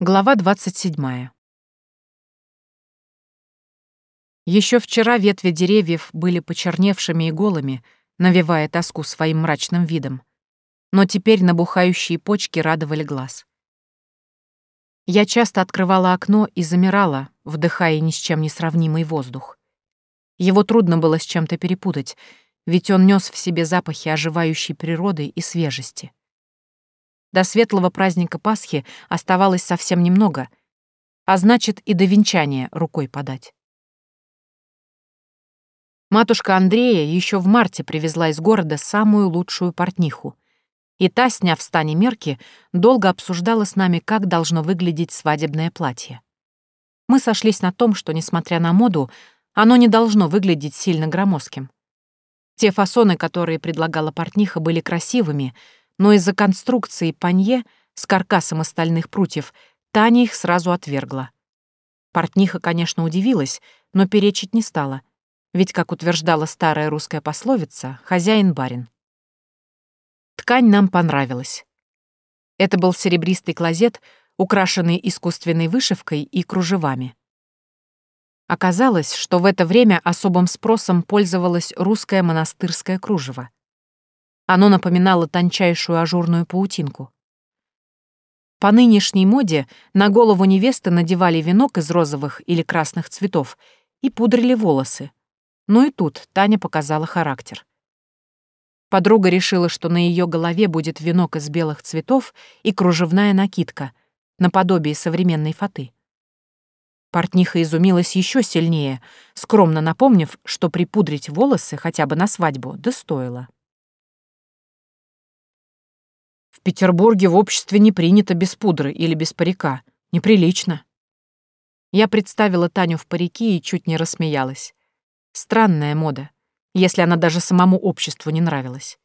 Глава 27. Еще вчера ветви деревьев были почерневшими и голыми, навевая тоску своим мрачным видом. Но теперь набухающие почки радовали глаз. Я часто открывала окно и замирала, вдыхая ни с чем не сравнимый воздух. Его трудно было с чем-то перепутать, ведь он нес в себе запахи оживающей природы и свежести. До светлого праздника Пасхи оставалось совсем немного, а значит, и до венчания рукой подать. Матушка Андрея еще в марте привезла из города самую лучшую портниху, и та, сняв в стане мерки, долго обсуждала с нами, как должно выглядеть свадебное платье. Мы сошлись на том, что, несмотря на моду, оно не должно выглядеть сильно громоздким. Те фасоны, которые предлагала портниха, были красивыми — но из-за конструкции панье с каркасом из стальных прутьев Таня их сразу отвергла. Портниха, конечно, удивилась, но перечить не стала, ведь, как утверждала старая русская пословица, хозяин барин. Ткань нам понравилась. Это был серебристый клозет, украшенный искусственной вышивкой и кружевами. Оказалось, что в это время особым спросом пользовалось русское монастырское кружево. Оно напоминало тончайшую ажурную паутинку. По нынешней моде на голову невесты надевали венок из розовых или красных цветов и пудрили волосы. Но и тут Таня показала характер. Подруга решила, что на ее голове будет венок из белых цветов и кружевная накидка, наподобие современной фаты. Портниха изумилась еще сильнее, скромно напомнив, что припудрить волосы хотя бы на свадьбу да. В Петербурге в обществе не принято без пудры или без парика. Неприлично. Я представила Таню в парике и чуть не рассмеялась. Странная мода, если она даже самому обществу не нравилась.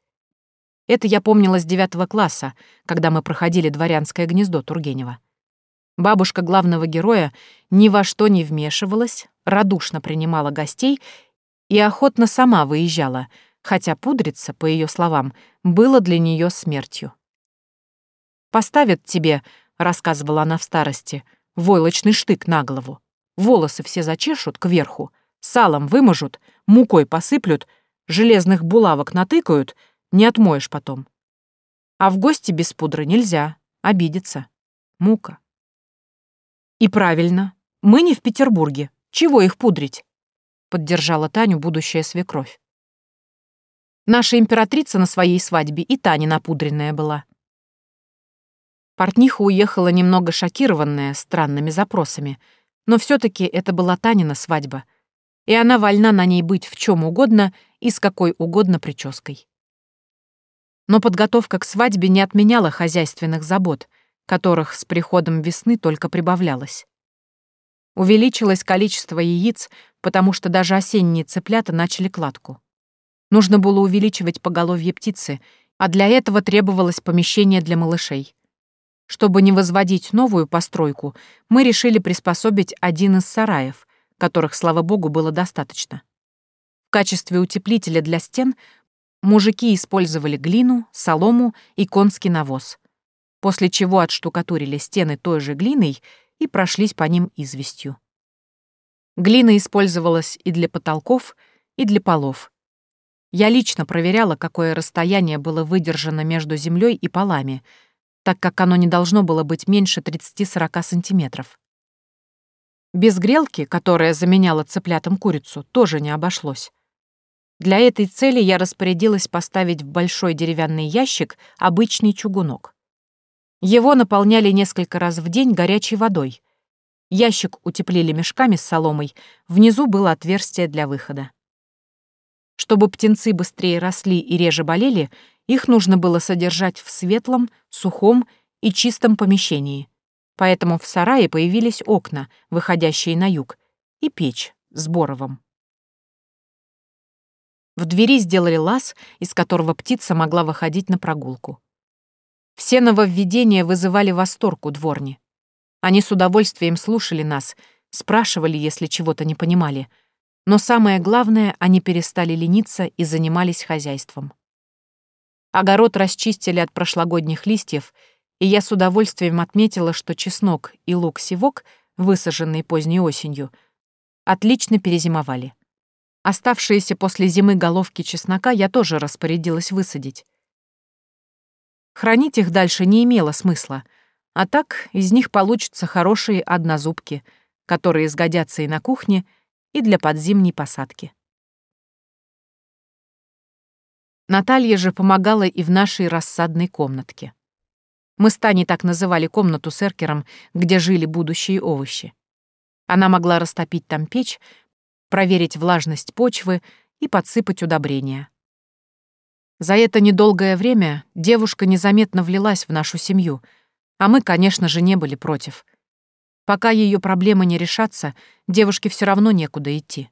Это я помнила с девятого класса, когда мы проходили дворянское гнездо Тургенева. Бабушка главного героя ни во что не вмешивалась, радушно принимала гостей и охотно сама выезжала, хотя пудриться, по ее словам, было для нее смертью. Поставят тебе, — рассказывала она в старости, — войлочный штык на голову. Волосы все зачешут кверху, салом вымажут, мукой посыплют, железных булавок натыкают, не отмоешь потом. А в гости без пудры нельзя, обидеться. Мука. И правильно, мы не в Петербурге. Чего их пудрить? Поддержала Таню будущая свекровь. Наша императрица на своей свадьбе и Таня напудренная была. Портниха уехала немного шокированная странными запросами, но все таки это была Танина свадьба, и она вольна на ней быть в чем угодно и с какой угодно прической. Но подготовка к свадьбе не отменяла хозяйственных забот, которых с приходом весны только прибавлялось. Увеличилось количество яиц, потому что даже осенние цыплята начали кладку. Нужно было увеличивать поголовье птицы, а для этого требовалось помещение для малышей. Чтобы не возводить новую постройку, мы решили приспособить один из сараев, которых, слава богу, было достаточно. В качестве утеплителя для стен мужики использовали глину, солому и конский навоз, после чего отштукатурили стены той же глиной и прошлись по ним известью. Глина использовалась и для потолков, и для полов. Я лично проверяла, какое расстояние было выдержано между землей и полами — так как оно не должно было быть меньше 30-40 сантиметров. Без грелки, которая заменяла цыплятам курицу, тоже не обошлось. Для этой цели я распорядилась поставить в большой деревянный ящик обычный чугунок. Его наполняли несколько раз в день горячей водой. Ящик утеплили мешками с соломой, внизу было отверстие для выхода. Чтобы птенцы быстрее росли и реже болели, их нужно было содержать в светлом, сухом и чистом помещении. Поэтому в сарае появились окна, выходящие на юг, и печь с боровом. В двери сделали лаз, из которого птица могла выходить на прогулку. Все нововведения вызывали восторг у дворни. Они с удовольствием слушали нас, спрашивали, если чего-то не понимали. Но самое главное, они перестали лениться и занимались хозяйством. Огород расчистили от прошлогодних листьев, и я с удовольствием отметила, что чеснок и лук-севок, высаженные поздней осенью, отлично перезимовали. Оставшиеся после зимы головки чеснока я тоже распорядилась высадить. Хранить их дальше не имело смысла, а так из них получатся хорошие однозубки, которые сгодятся и на кухне, и для подзимней посадки. Наталья же помогала и в нашей рассадной комнатке. Мы с Таней так называли комнату с эркером, где жили будущие овощи. Она могла растопить там печь, проверить влажность почвы и подсыпать удобрения. За это недолгое время девушка незаметно влилась в нашу семью, а мы, конечно же, не были против. Пока ее проблемы не решатся, девушке все равно некуда идти.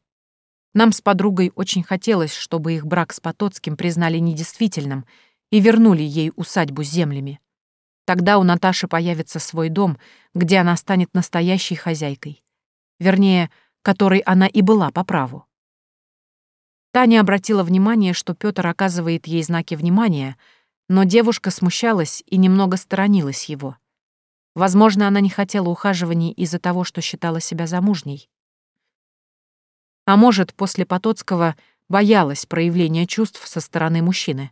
Нам с подругой очень хотелось, чтобы их брак с Потоцким признали недействительным и вернули ей усадьбу с землями. Тогда у Наташи появится свой дом, где она станет настоящей хозяйкой. Вернее, которой она и была по праву. Таня обратила внимание, что Пётр оказывает ей знаки внимания, но девушка смущалась и немного сторонилась его. Возможно, она не хотела ухаживаний из-за того, что считала себя замужней. А может, после Потоцкого боялась проявления чувств со стороны мужчины.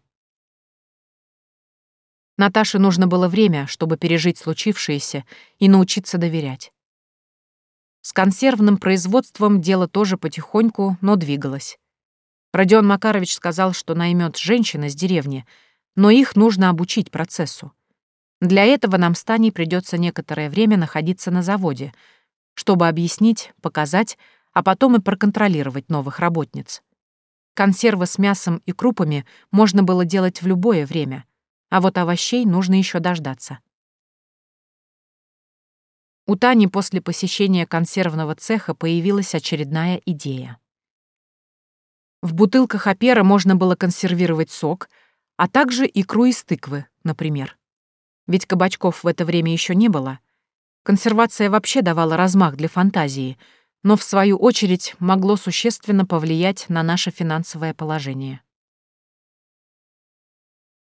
Наташе нужно было время, чтобы пережить случившееся и научиться доверять. С консервным производством дело тоже потихоньку, но двигалось. Родион Макарович сказал, что наймет женщин из деревни, но их нужно обучить процессу. Для этого нам с Таней придется некоторое время находиться на заводе, чтобы объяснить, показать, а потом и проконтролировать новых работниц. Консервы с мясом и крупами можно было делать в любое время, а вот овощей нужно еще дождаться. У Тани после посещения консервного цеха появилась очередная идея. В бутылках опера можно было консервировать сок, а также икру из тыквы, например. Ведь кабачков в это время еще не было. Консервация вообще давала размах для фантазии — но в свою очередь могло существенно повлиять на наше финансовое положение.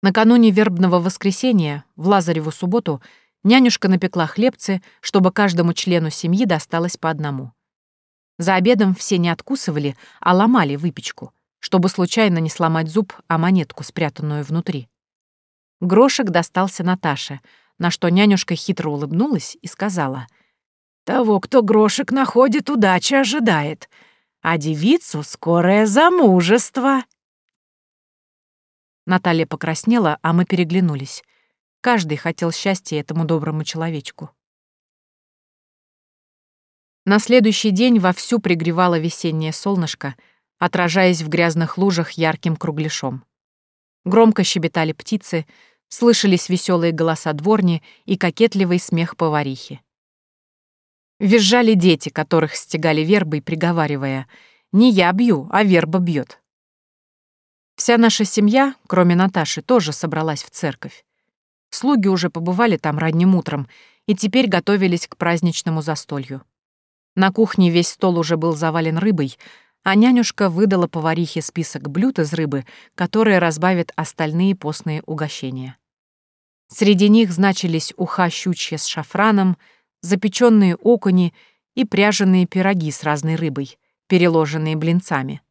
Накануне вербного воскресенья, в Лазареву субботу, нянюшка напекла хлебцы, чтобы каждому члену семьи досталось по одному. За обедом все не откусывали, а ломали выпечку, чтобы случайно не сломать зуб, а монетку, спрятанную внутри. Грошек достался Наташе, на что нянюшка хитро улыбнулась и сказала — того, кто грошек находит, удача ожидает, а девицу — скорое замужество. Наталья покраснела, а мы переглянулись. Каждый хотел счастья этому доброму человечку. На следующий день вовсю пригревало весеннее солнышко, отражаясь в грязных лужах ярким кругляшом. Громко щебетали птицы, слышались веселые голоса дворни и кокетливый смех поварихи. Визжали дети, которых стегали вербой, приговаривая «Не я бью, а верба бьет». Вся наша семья, кроме Наташи, тоже собралась в церковь. Слуги уже побывали там ранним утром и теперь готовились к праздничному застолью. На кухне весь стол уже был завален рыбой, а нянюшка выдала поварихе список блюд из рыбы, которые разбавят остальные постные угощения. Среди них значились уха щучья с шафраном — запеченные окуни и пряженные пироги с разной рыбой, переложенные блинцами.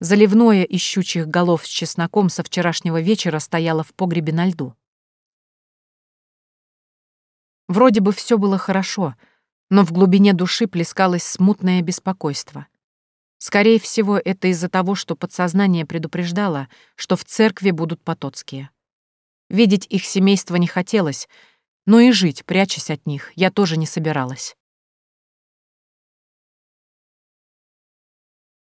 Заливное из щучьих голов с чесноком со вчерашнего вечера стояло в погребе на льду. Вроде бы все было хорошо, но в глубине души плескалось смутное беспокойство. Скорее всего, это из-за того, что подсознание предупреждало, что в церкви будут потоцкие. Видеть их семейство не хотелось, но и жить, прячась от них, я тоже не собиралась.